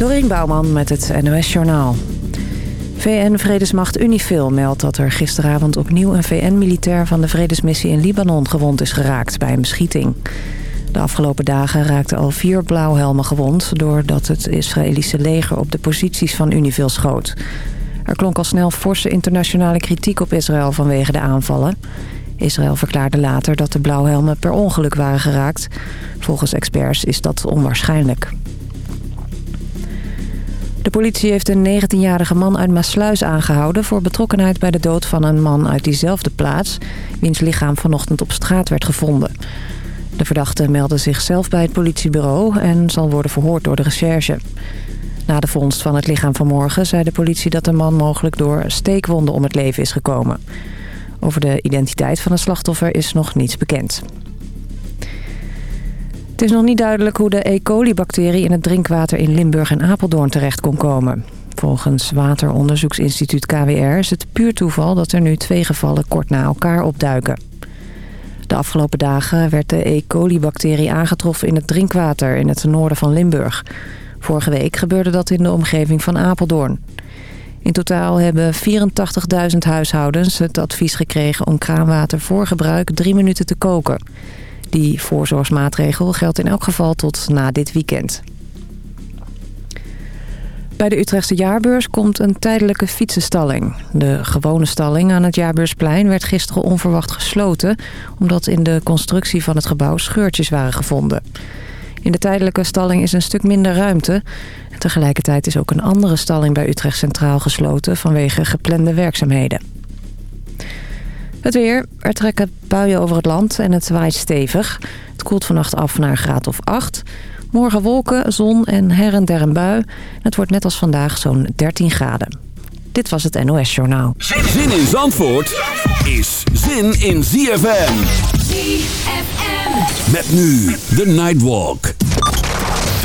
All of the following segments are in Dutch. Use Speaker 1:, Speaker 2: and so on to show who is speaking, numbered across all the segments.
Speaker 1: Dorien Bouwman met het NOS Journaal. VN-vredesmacht Unifil meldt dat er gisteravond opnieuw een VN-militair van de vredesmissie in Libanon gewond is geraakt bij een beschieting. De afgelopen dagen raakten al vier blauwhelmen gewond... doordat het Israëlische leger op de posities van Unifil schoot. Er klonk al snel forse internationale kritiek op Israël vanwege de aanvallen. Israël verklaarde later dat de blauwhelmen per ongeluk waren geraakt. Volgens experts is dat onwaarschijnlijk. De politie heeft een 19-jarige man uit Maasluis aangehouden... voor betrokkenheid bij de dood van een man uit diezelfde plaats... wiens lichaam vanochtend op straat werd gevonden. De verdachte meldde zichzelf bij het politiebureau... en zal worden verhoord door de recherche. Na de vondst van het lichaam vanmorgen zei de politie dat de man mogelijk door steekwonden om het leven is gekomen. Over de identiteit van het slachtoffer is nog niets bekend. Het is nog niet duidelijk hoe de E. coli-bacterie in het drinkwater in Limburg en Apeldoorn terecht kon komen. Volgens Wateronderzoeksinstituut KWR is het puur toeval dat er nu twee gevallen kort na elkaar opduiken. De afgelopen dagen werd de E. coli-bacterie aangetroffen in het drinkwater in het noorden van Limburg. Vorige week gebeurde dat in de omgeving van Apeldoorn. In totaal hebben 84.000 huishoudens het advies gekregen om kraanwater voor gebruik drie minuten te koken. Die voorzorgsmaatregel geldt in elk geval tot na dit weekend. Bij de Utrechtse jaarbeurs komt een tijdelijke fietsenstalling. De gewone stalling aan het Jaarbeursplein werd gisteren onverwacht gesloten... omdat in de constructie van het gebouw scheurtjes waren gevonden. In de tijdelijke stalling is een stuk minder ruimte. Tegelijkertijd is ook een andere stalling bij Utrecht Centraal gesloten... vanwege geplande werkzaamheden. Het weer. Er trekken buien over het land en het waait stevig. Het koelt vannacht af naar een graad of 8. Morgen wolken, zon en her en der een bui. Het wordt net als vandaag zo'n 13 graden. Dit was het NOS Journaal.
Speaker 2: Zin in Zandvoort is zin in ZFM.
Speaker 3: ZFM.
Speaker 2: Met nu de Nightwalk.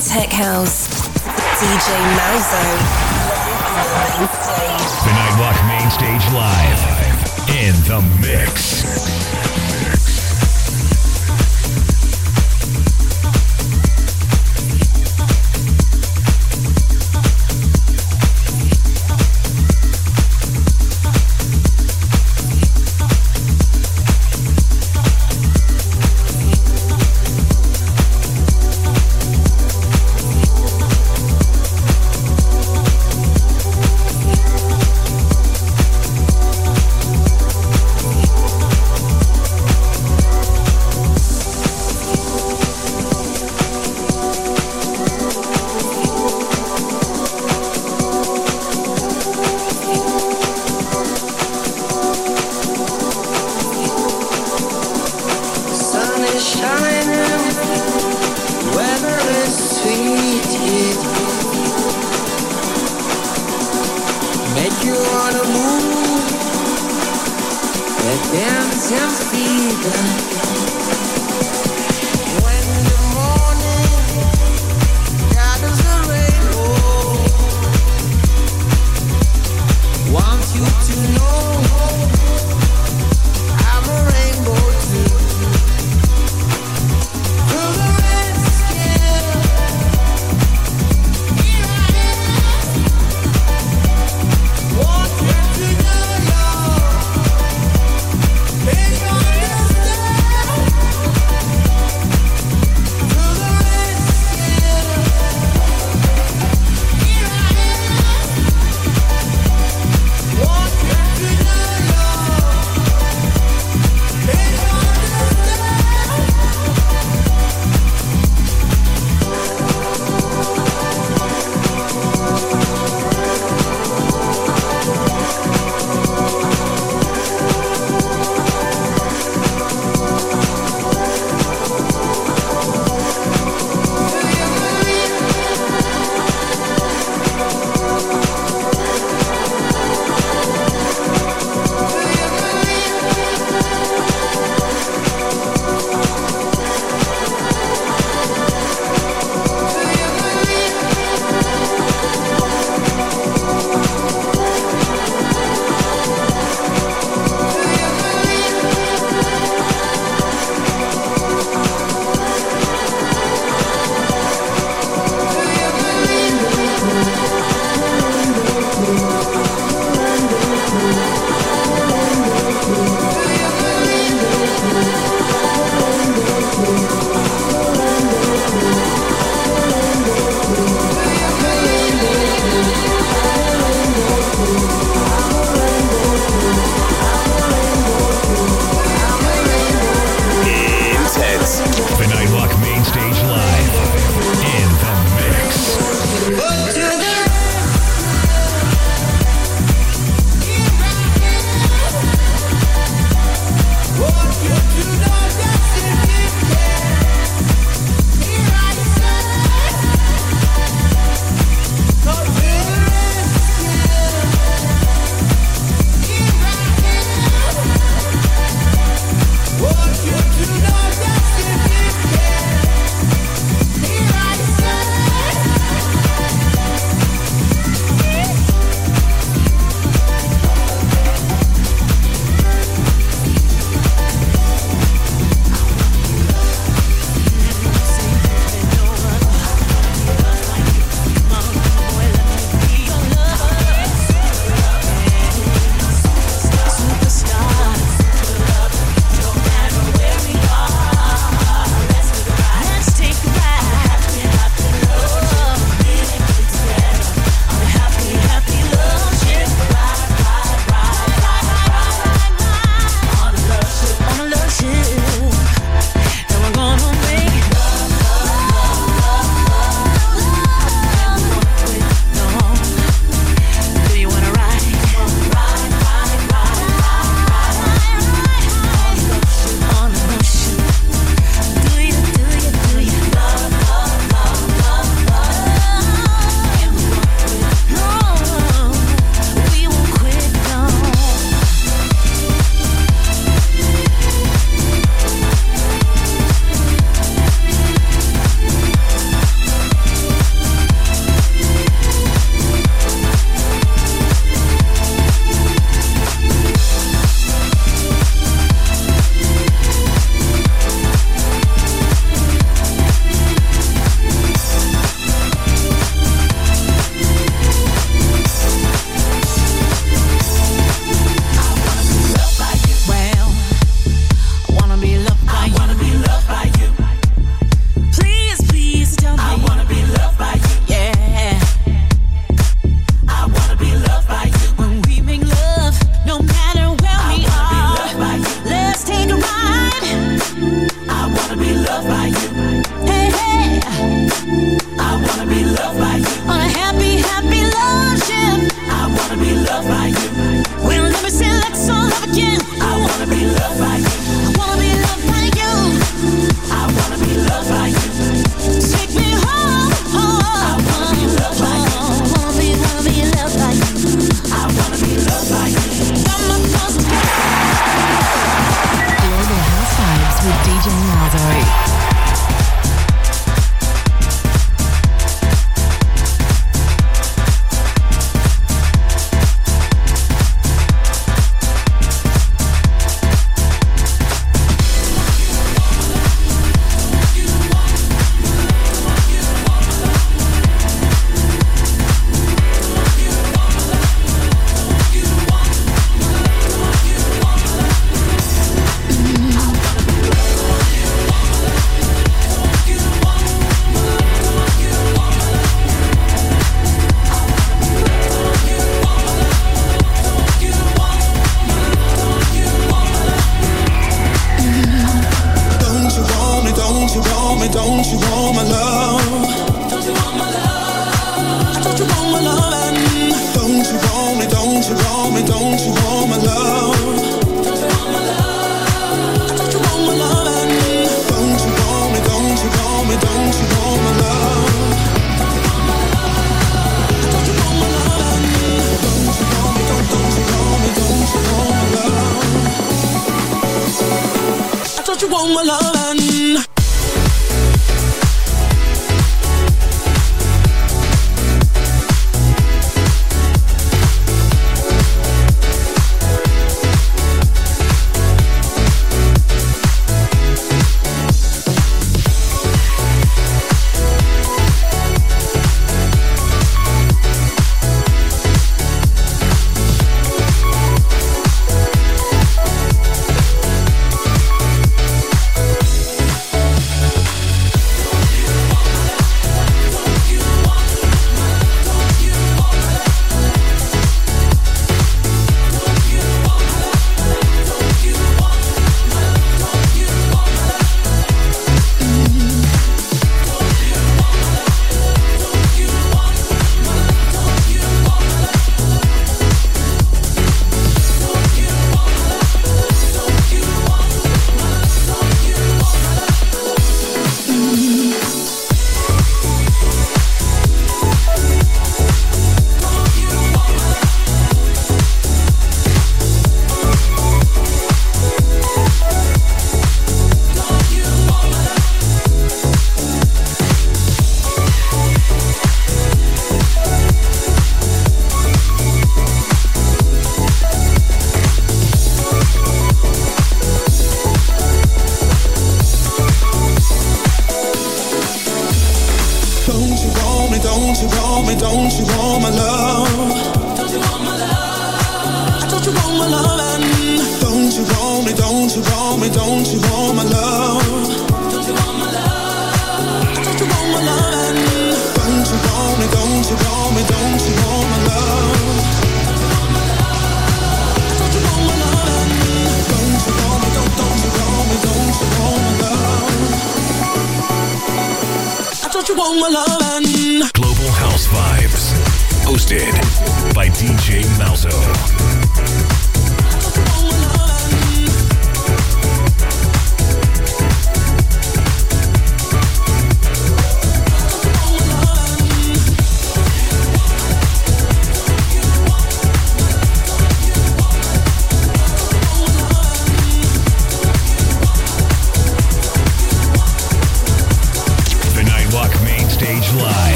Speaker 3: tech house. DJ Malzo.
Speaker 4: The Nightwalk Main Stage Live. In the mix.
Speaker 5: se ansiedad.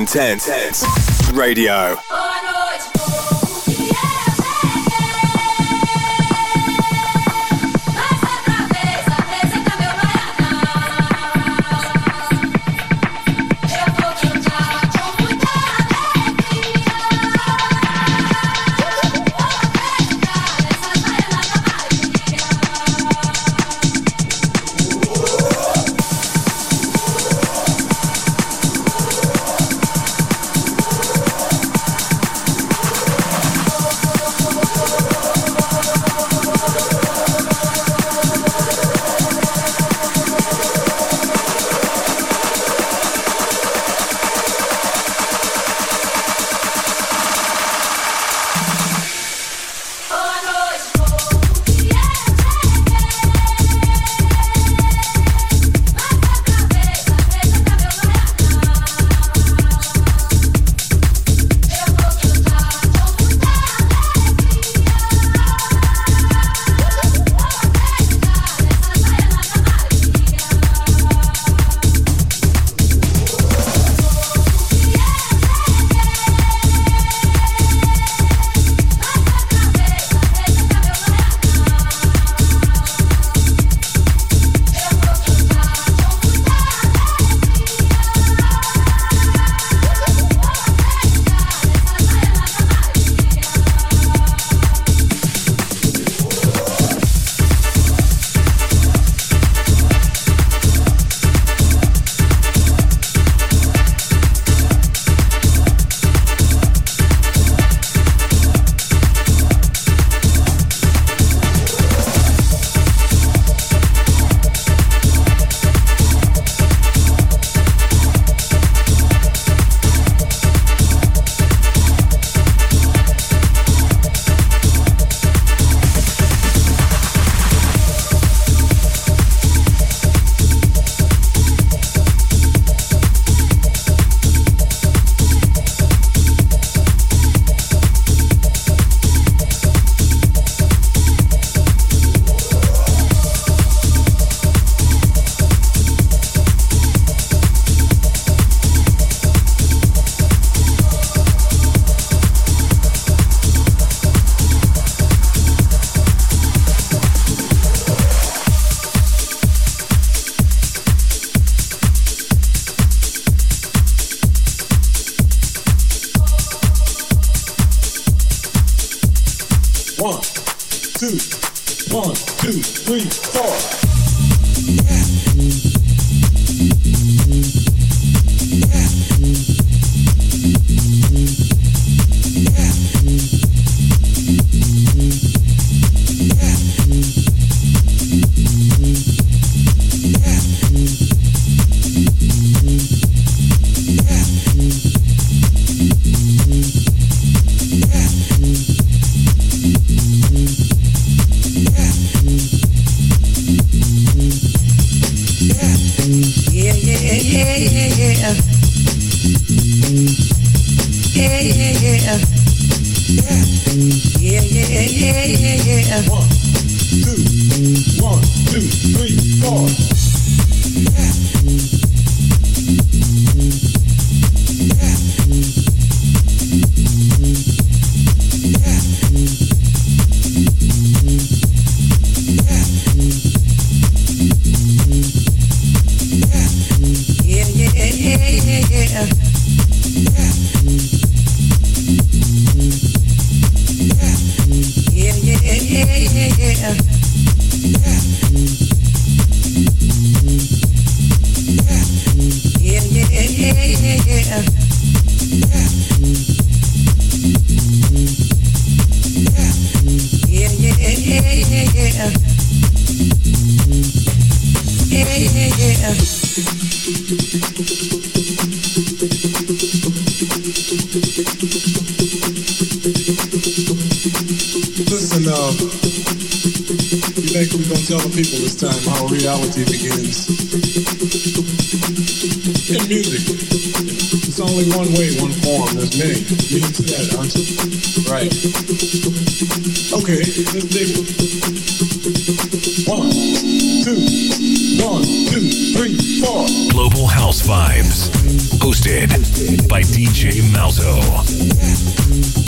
Speaker 5: Intense Radio.
Speaker 6: four. form. There's many. That, aren't? Right. Okay. One, two, one, two, three, four.
Speaker 7: Global House Vibes. Hosted by DJ Malzo.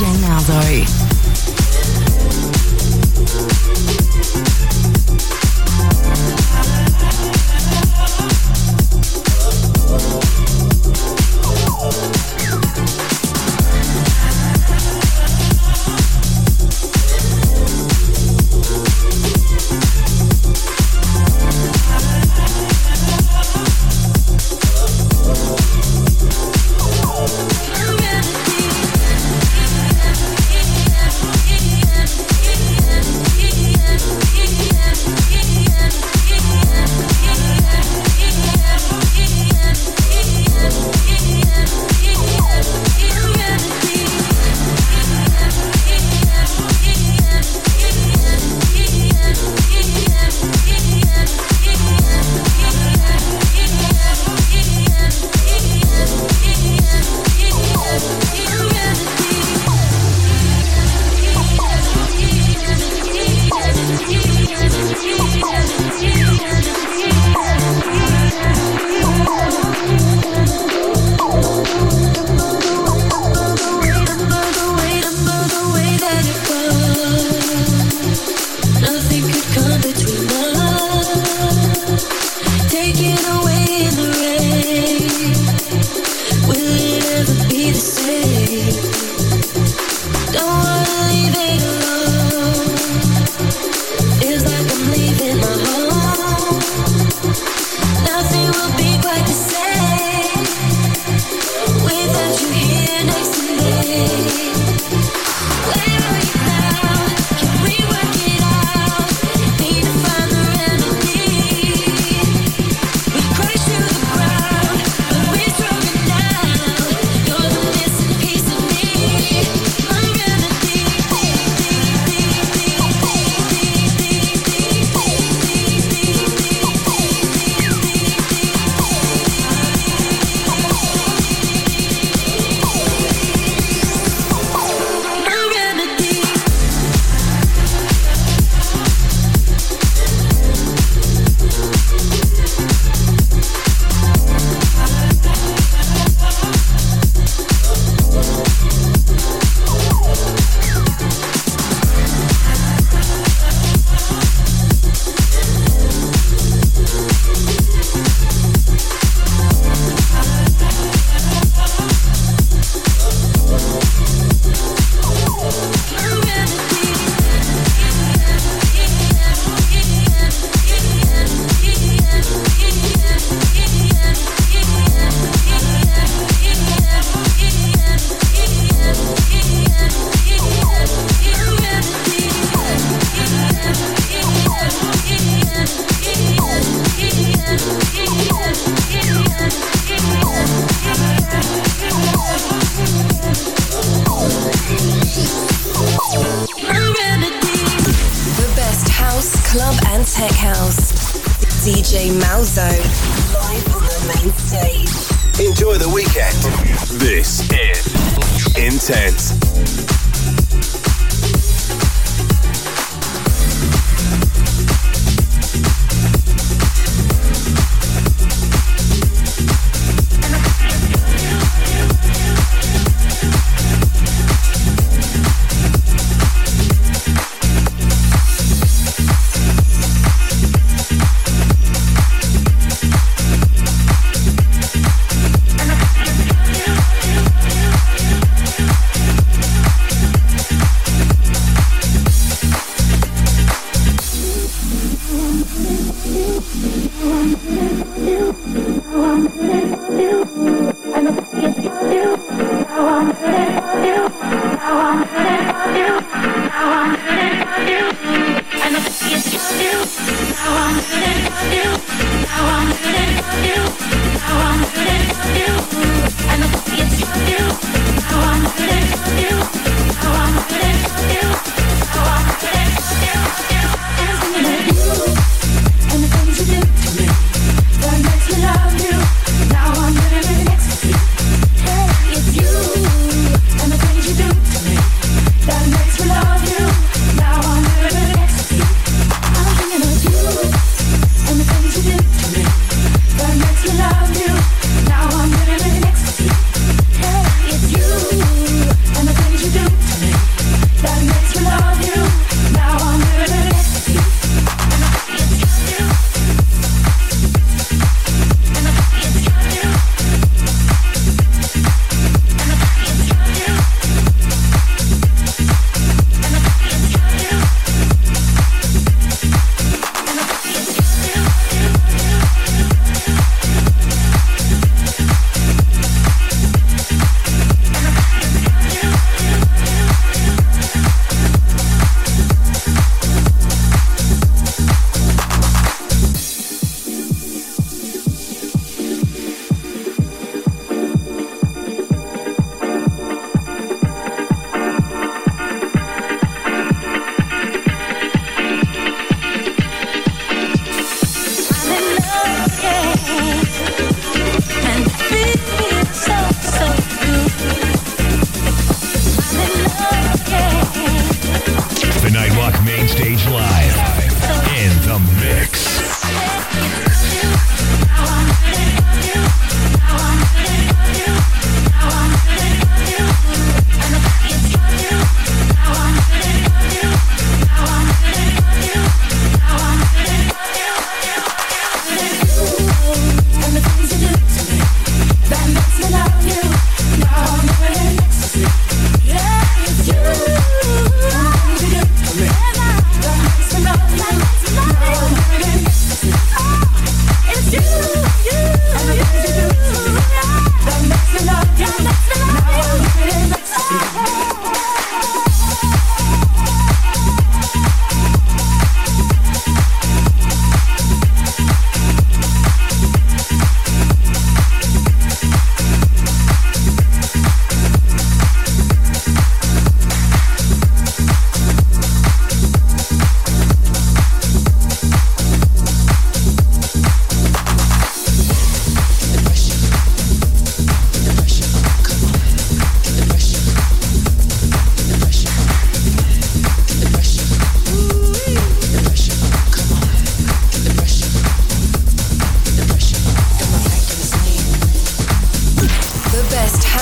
Speaker 8: DJ Malzo.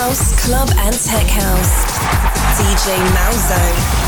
Speaker 3: house,
Speaker 5: club and tech house. DJ Malzo.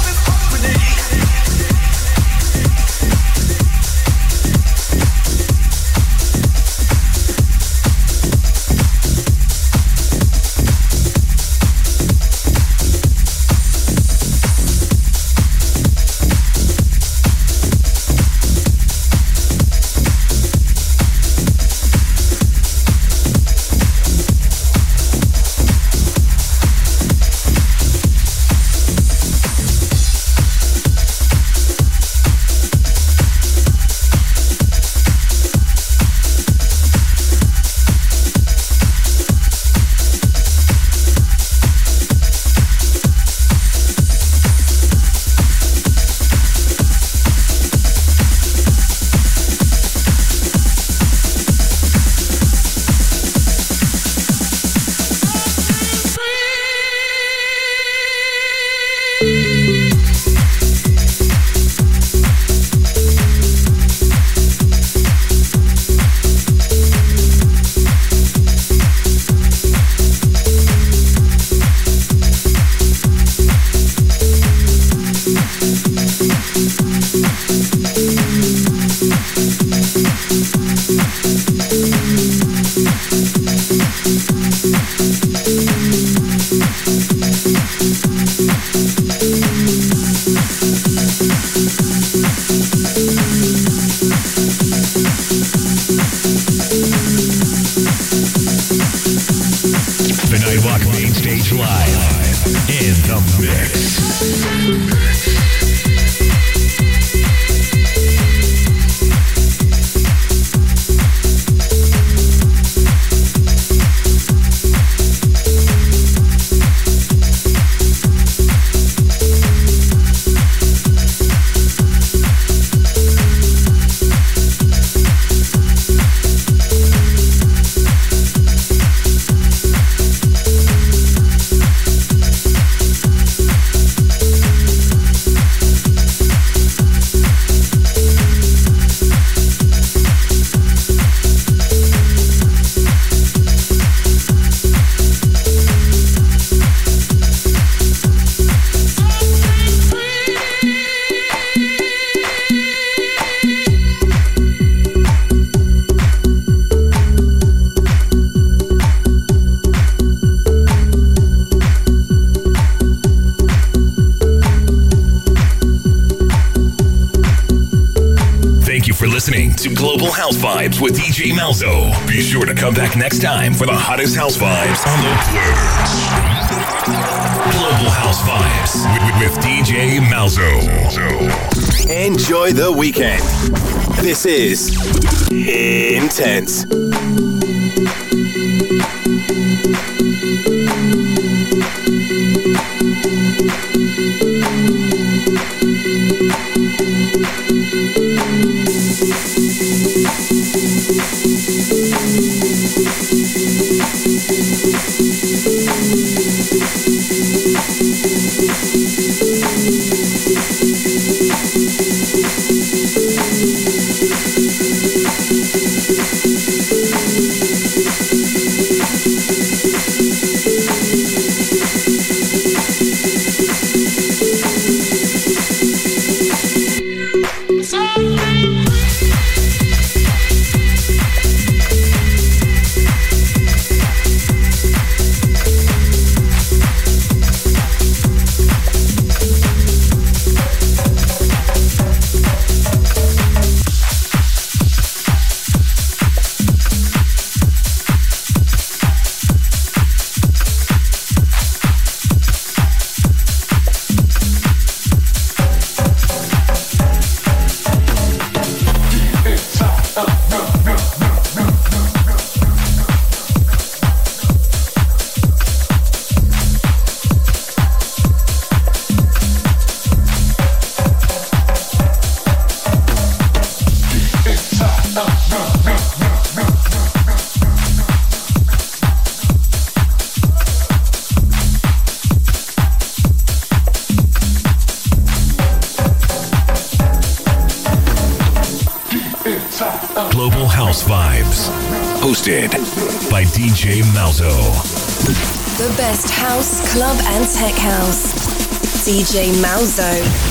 Speaker 4: Vibes with DJ Malzo. Be sure to come back next time for the hottest house vibes on the planet. Global House Vibes with, with DJ Malzo.
Speaker 9: Enjoy the weekend. This is Intense.
Speaker 4: DJ Malzo.